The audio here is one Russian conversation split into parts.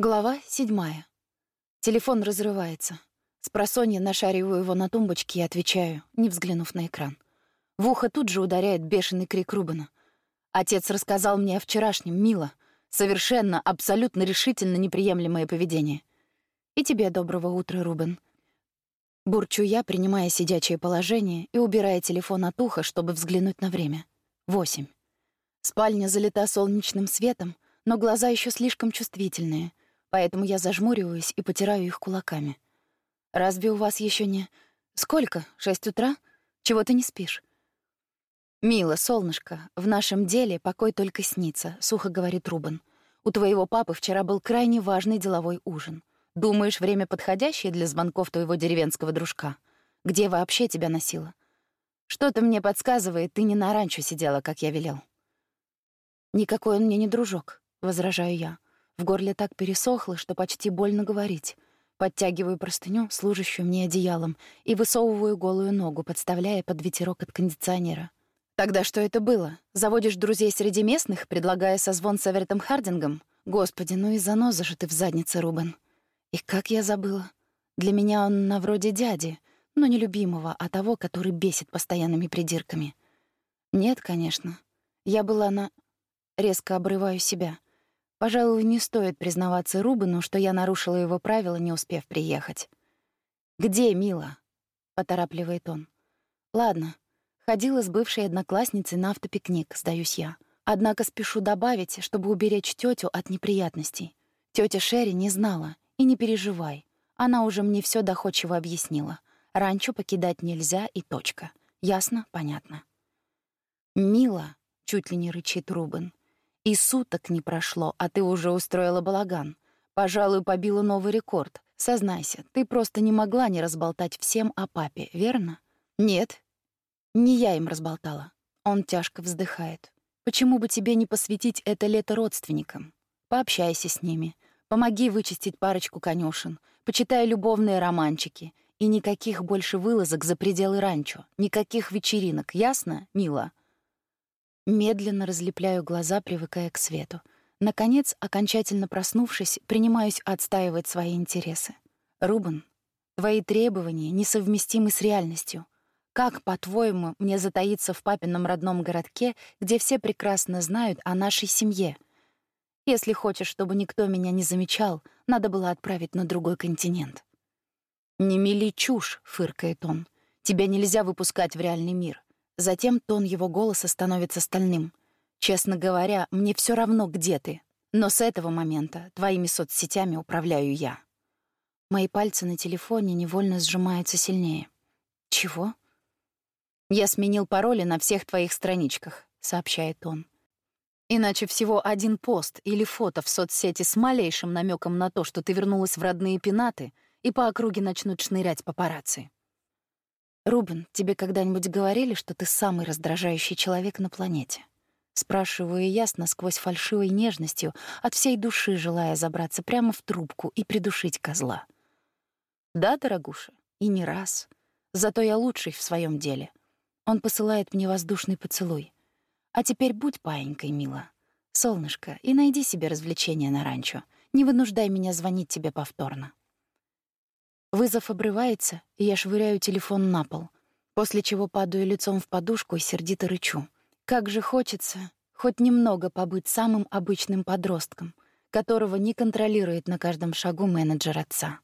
Глава седьмая. Телефон разрывается. С просонья нашариваю его на тумбочке и отвечаю, не взглянув на экран. В ухо тут же ударяет бешеный крик Рубена. Отец рассказал мне о вчерашнем, мило. Совершенно, абсолютно решительно неприемлемое поведение. И тебе доброго утра, Рубен. Бурчу я, принимая сидячее положение и убирая телефон от уха, чтобы взглянуть на время. Восемь. Спальня залита солнечным светом, но глаза еще слишком чувствительные — поэтому я зажмуриваюсь и потираю их кулаками. «Разве у вас еще не...» «Сколько? Шесть утра? Чего ты не спишь?» «Мило, солнышко, в нашем деле покой только снится», — сухо говорит Рубен. «У твоего папы вчера был крайне важный деловой ужин. Думаешь, время подходящее для звонков твоего деревенского дружка? Где вообще тебя носило? Что-то мне подсказывает, ты не на ранчо сидела, как я велел». «Никакой он мне не дружок», — возражаю я. В горле так пересохло, что почти больно говорить. Подтягиваю простыню, служащую мне одеялом, и высовываю голую ногу, подставляя под ветерок от кондиционера. Тогда что это было? Заводишь друзей среди местных, предлагая созвон с Эвертом Хардингом? Господи, ну и заноза же ты в заднице, Рубен. И как я забыла. Для меня он на вроде дяди, но не любимого, а того, который бесит постоянными придирками. Нет, конечно. Я была на... Резко обрываю себя — Пожалуй, не стоит признаваться Рубину, что я нарушила его правила, не успев приехать. «Где Мила?» — поторапливает он. «Ладно, ходила с бывшей одноклассницей на автопикник, сдаюсь я. Однако спешу добавить, чтобы уберечь тетю от неприятностей. Тетя Шерри не знала, и не переживай. Она уже мне все доходчиво объяснила. Ранчо покидать нельзя и точка. Ясно? Понятно. «Мила», — чуть ли не рычит Рубен, и суток не прошло, а ты уже устроила балаган. Пожалуй, побила новый рекорд. Сознайся, ты просто не могла не разболтать всем о папе, верно? Нет. Не я им разболтала. Он тяжко вздыхает. Почему бы тебе не посвятить это лето родственникам? Пообщайся с ними. Помоги вычистить парочку конюшен. Почитай любовные романчики. И никаких больше вылазок за пределы ранчо. Никаких вечеринок, ясно, мила? Медленно разлепляю глаза, привыкая к свету. Наконец, окончательно проснувшись, принимаюсь отстаивать свои интересы. Рубен, твои требования несовместимы с реальностью. Как, по-твоему, мне затаиться в папином родном городке, где все прекрасно знают о нашей семье? Если хочешь, чтобы никто меня не замечал, надо было отправить на другой континент. «Не мели чушь», — фыркает он. «Тебя нельзя выпускать в реальный мир. Затем тон его голоса становится стальным. «Честно говоря, мне все равно, где ты. Но с этого момента твоими соцсетями управляю я». Мои пальцы на телефоне невольно сжимаются сильнее. «Чего?» «Я сменил пароли на всех твоих страничках», — сообщает он. «Иначе всего один пост или фото в соцсети с малейшим намеком на то, что ты вернулась в родные пенаты, и по округе начнут шнырять папарацци. «Рубин, тебе когда-нибудь говорили, что ты самый раздражающий человек на планете?» Спрашиваю я с насквозь фальшивой нежностью, от всей души желая забраться прямо в трубку и придушить козла. «Да, дорогуша, и не раз. Зато я лучший в своем деле. Он посылает мне воздушный поцелуй. А теперь будь паенькой, мила. Солнышко, и найди себе развлечение на ранчо. Не вынуждай меня звонить тебе повторно». Вызов обрывается, и я швыряю телефон на пол, после чего падаю лицом в подушку и сердито рычу. Как же хочется хоть немного побыть самым обычным подростком, которого не контролирует на каждом шагу менеджер отца.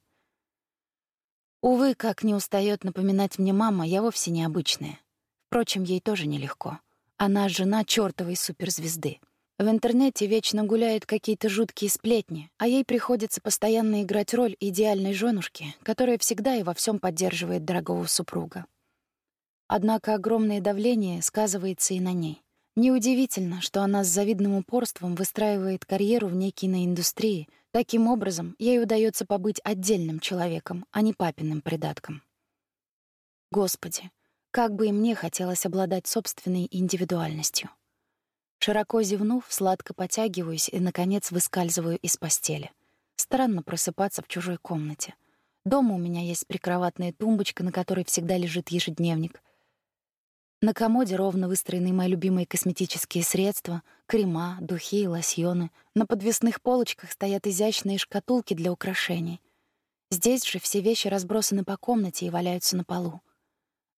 Увы, как не устает напоминать мне мама, я вовсе не обычная. Впрочем, ей тоже нелегко. Она жена чёртовой суперзвезды — в интернете вечно гуляют какие-то жуткие сплетни, а ей приходится постоянно играть роль идеальной женушки, которая всегда и во всем поддерживает дорогого супруга. Однако огромное давление сказывается и на ней. Неудивительно, что она с завидным упорством выстраивает карьеру в некой индустрии. Таким образом, ей удается побыть отдельным человеком, а не папиным придатком. Господи, как бы и мне хотелось обладать собственной индивидуальностью. Широко зевнув, сладко потягиваюсь и, наконец, выскальзываю из постели. Странно просыпаться в чужой комнате. Дома у меня есть прикроватная тумбочка, на которой всегда лежит ежедневник. На комоде ровно выстроены мои любимые косметические средства, крема, духи и лосьоны. На подвесных полочках стоят изящные шкатулки для украшений. Здесь же все вещи разбросаны по комнате и валяются на полу.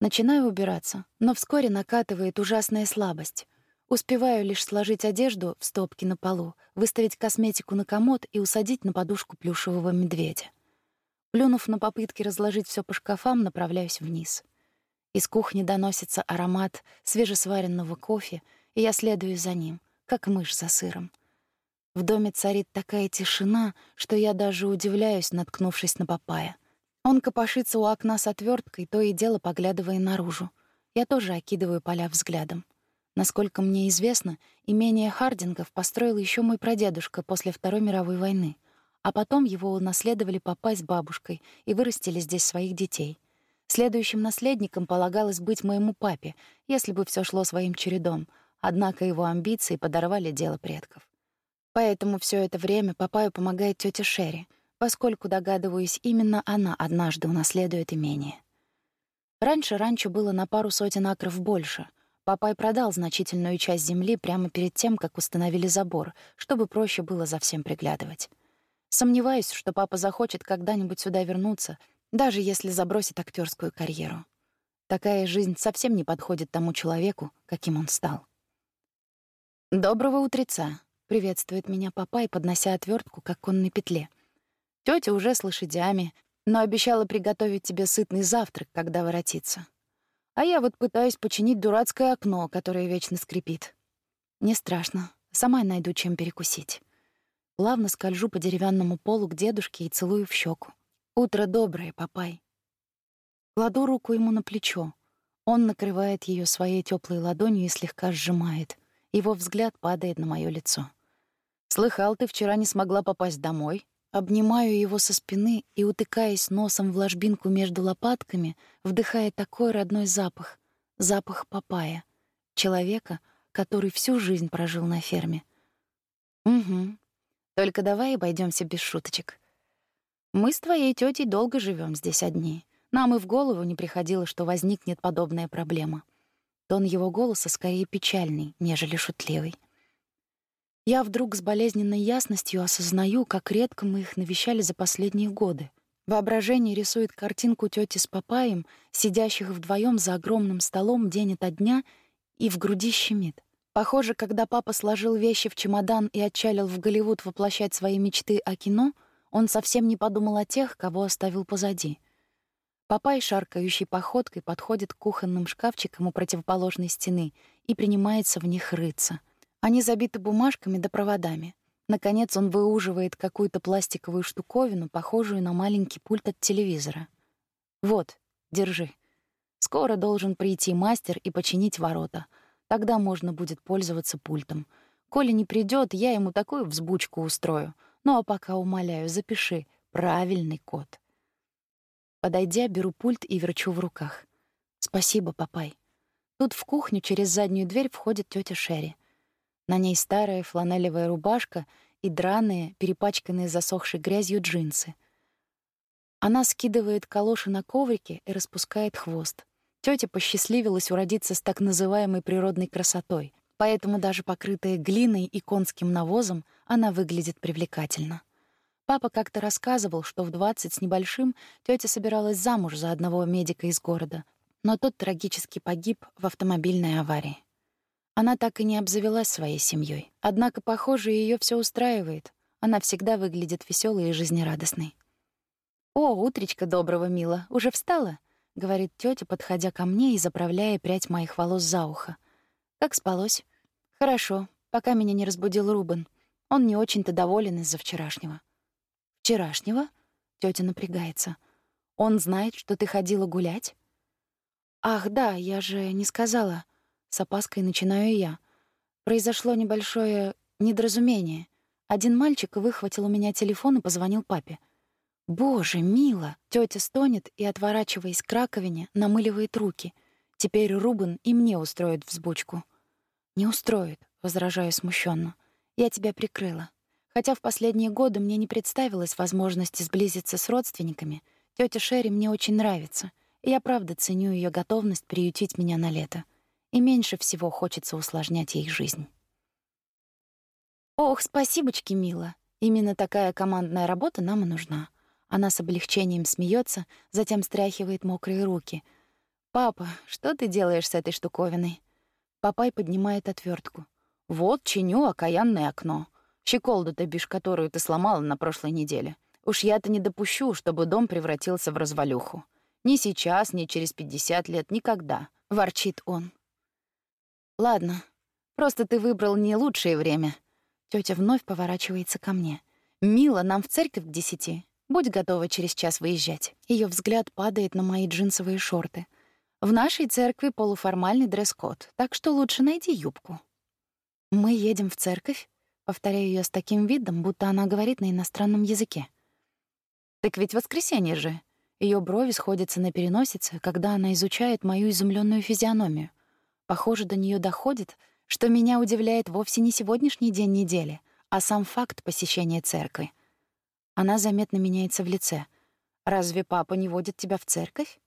Начинаю убираться, но вскоре накатывает ужасная слабость. Успеваю лишь сложить одежду в стопки на полу, выставить косметику на комод и усадить на подушку плюшевого медведя. Плюнув на попытки разложить все по шкафам, направляюсь вниз — из кухни доносится аромат свежесваренного кофе, и я следую за ним, как мышь за сыром. В доме царит такая тишина, что я даже удивляюсь, наткнувшись на папая. Он копошится у окна с отверткой, то и дело поглядывая наружу. Я тоже окидываю поля взглядом. Насколько мне известно, имение Хардингов построил еще мой прадедушка после Второй мировой войны, а потом его унаследовали папа с бабушкой и вырастили здесь своих детей — Следующим наследником полагалось быть моему папе, если бы все шло своим чередом, однако его амбиции подорвали дело предков. Поэтому все это время папаю помогает тетя Шерри, поскольку, догадываюсь, именно она однажды унаследует имение. Раньше ранчо было на пару сотен акров больше. Папай продал значительную часть земли прямо перед тем, как установили забор, чтобы проще было за всем приглядывать. Сомневаюсь, что папа захочет когда-нибудь сюда вернуться — даже если забросит актерскую карьеру. Такая жизнь совсем не подходит тому человеку, каким он стал. «Доброго утреца», — приветствует меня папа и поднося отвертку к оконной петле. Тётя уже с лошадями, но обещала приготовить тебе сытный завтрак, когда воротится. А я вот пытаюсь починить дурацкое окно, которое вечно скрипит. Не страшно, сама найду чем перекусить. Плавно скольжу по деревянному полу к дедушке и целую в щеку. «Утро доброе, папай». Кладу руку ему на плечо. Он накрывает ее своей теплой ладонью и слегка сжимает. Его взгляд падает на мое лицо. «Слыхал, ты вчера не смогла попасть домой?» Обнимаю его со спины и, утыкаясь носом в ложбинку между лопатками, вдыхая такой родной запах — запах папая, человека, который всю жизнь прожил на ферме. «Угу. Только давай обойдемся без шуточек. Мы с твоей тетей долго живем здесь одни. Нам и в голову не приходило, что возникнет подобная проблема. Тон его голоса скорее печальный, нежели шутливый. Я вдруг с болезненной ясностью осознаю, как редко мы их навещали за последние годы. Воображение рисует картинку тети с папаем, сидящих вдвоем за огромным столом день ото дня, и в груди щемит. Похоже, когда папа сложил вещи в чемодан и отчалил в Голливуд воплощать свои мечты о кино — он совсем не подумал о тех, кого оставил позади. Папай, шаркающей походкой, подходит к кухонным шкафчикам у противоположной стены и принимается в них рыться. Они забиты бумажками да проводами. Наконец он выуживает какую-то пластиковую штуковину, похожую на маленький пульт от телевизора. «Вот, держи. Скоро должен прийти мастер и починить ворота. Тогда можно будет пользоваться пультом. Коли не придет, я ему такую взбучку устрою. Ну а пока умоляю, запиши правильный код. Подойдя, беру пульт и верчу в руках. Спасибо, папай. Тут в кухню через заднюю дверь входит тетя Шерри. На ней старая фланелевая рубашка и драные, перепачканные засохшей грязью джинсы. Она скидывает калоши на коврике и распускает хвост. Тётя посчастливилась уродиться с так называемой природной красотой — поэтому даже покрытая глиной и конским навозом она выглядит привлекательно. Папа как-то рассказывал, что в 20 с небольшим тетя собиралась замуж за одного медика из города, но тот трагически погиб в автомобильной аварии. Она так и не обзавелась своей семьей. Однако, похоже, ее все устраивает. Она всегда выглядит веселой и жизнерадостной. «О, утречка доброго, мила, уже встала?» — говорит тетя, подходя ко мне и заправляя прядь моих волос за ухо. Как спалось? Хорошо, пока меня не разбудил Рубен. Он не очень-то доволен из-за вчерашнего. Вчерашнего? Тётя напрягается. Он знает, что ты ходила гулять? Ах, да, я же не сказала. С опаской начинаю я. Произошло небольшое недоразумение. Один мальчик выхватил у меня телефон и позвонил папе. «Боже, мило!» Тётя стонет и, отворачиваясь к раковине, намыливает руки — Теперь Рубен и мне устроит взбучку. Не устроит, возражаю смущенно. Я тебя прикрыла. Хотя в последние годы мне не представилась возможности сблизиться с родственниками, тетя Шерри мне очень нравится, и я правда ценю ее готовность приютить меня на лето. И меньше всего хочется усложнять ей жизнь. Ох, спасибочки, мила. Именно такая командная работа нам и нужна. Она с облегчением смеется, затем стряхивает мокрые руки. Папа, что ты делаешь с этой штуковиной? Папай поднимает отвертку. Вот чиню окаянное окно. Щеколду-то бишь, которую ты сломала на прошлой неделе. Уж я-то не допущу, чтобы дом превратился в развалюху. Ни сейчас, ни через пятьдесят лет, никогда, — ворчит он. Ладно, просто ты выбрал не лучшее время. Тётя вновь поворачивается ко мне. Мила, нам в церковь к десяти. Будь готова через час выезжать. Её взгляд падает на мои джинсовые шорты. В нашей церкви полуформальный дресс-код, так что лучше найди юбку. Мы едем в церковь? Повторяю я с таким видом, будто она говорит на иностранном языке. Так ведь воскресенье же. Ее брови сходятся на переносице, когда она изучает мою изумленную физиономию. Похоже, до нее доходит, что меня удивляет вовсе не сегодняшний день недели, а сам факт посещения церкви. Она заметно меняется в лице. «Разве папа не водит тебя в церковь?»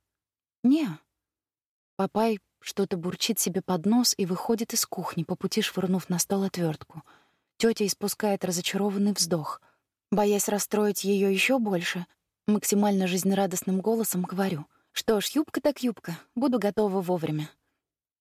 «Не». Папай что-то бурчит себе под нос и выходит из кухни, по пути швырнув на стол отвертку. Тётя испускает разочарованный вздох. Боясь расстроить её ещё больше, максимально жизнерадостным голосом говорю: "Что ж, юбка так юбка, буду готова вовремя".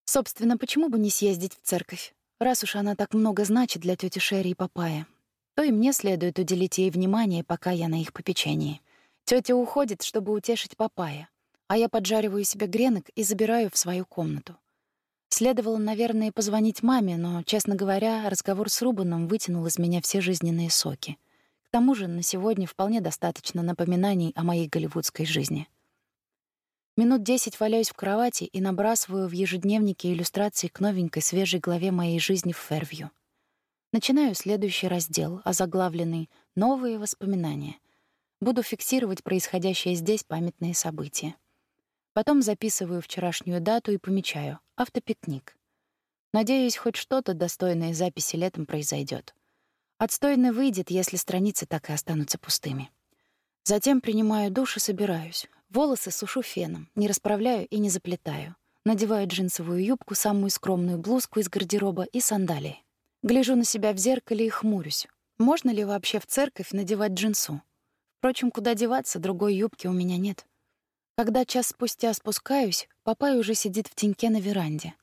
Собственно, почему бы не съездить в церковь? Раз уж она так много значит для тёти Шерри и Папая, то и мне следует уделить ей внимание, пока я на их попечении. Тётя уходит, чтобы утешить Папая, а я поджариваю себе гренок и забираю в свою комнату. Следовало, наверное, позвонить маме, но, честно говоря, разговор с Рубаном вытянул из меня все жизненные соки. К тому же на сегодня вполне достаточно напоминаний о моей голливудской жизни. Минут десять валяюсь в кровати и набрасываю в ежедневнике иллюстрации к новенькой свежей главе моей жизни в Фервью. Начинаю следующий раздел, озаглавленный «Новые воспоминания». Буду фиксировать происходящее здесь памятные события. Потом записываю вчерашнюю дату и помечаю «Автопикник». Надеюсь, хоть что-то достойное записи летом произойдет. Отстойно выйдет, если страницы так и останутся пустыми. Затем принимаю душ и собираюсь. Волосы сушу феном, не расправляю и не заплетаю. Надеваю джинсовую юбку, самую скромную блузку из гардероба и сандалии. Гляжу на себя в зеркале и хмурюсь. Можно ли вообще в церковь надевать джинсу? Впрочем, куда деваться, другой юбки у меня нет. Когда час спустя спускаюсь, папай уже сидит в теньке на веранде.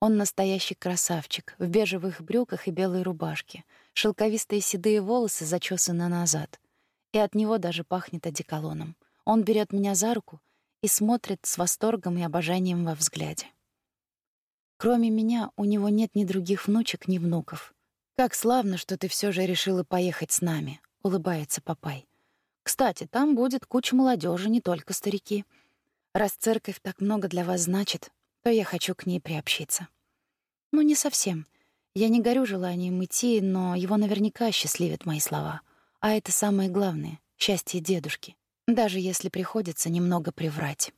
Он настоящий красавчик, в бежевых брюках и белой рубашке. Шелковистые седые волосы зачесаны назад. И от него даже пахнет одеколоном. Он берет меня за руку и смотрит с восторгом и обожанием во взгляде. Кроме меня, у него нет ни других внучек, ни внуков. «Как славно, что ты все же решила поехать с нами», — улыбается папай. «Кстати, там будет куча молодежи, не только старики. Раз церковь так много для вас значит, то я хочу к ней приобщиться». «Ну, не совсем. Я не горю желанием идти, но его наверняка счастливят мои слова. А это самое главное — счастье дедушки даже если приходится немного приврать.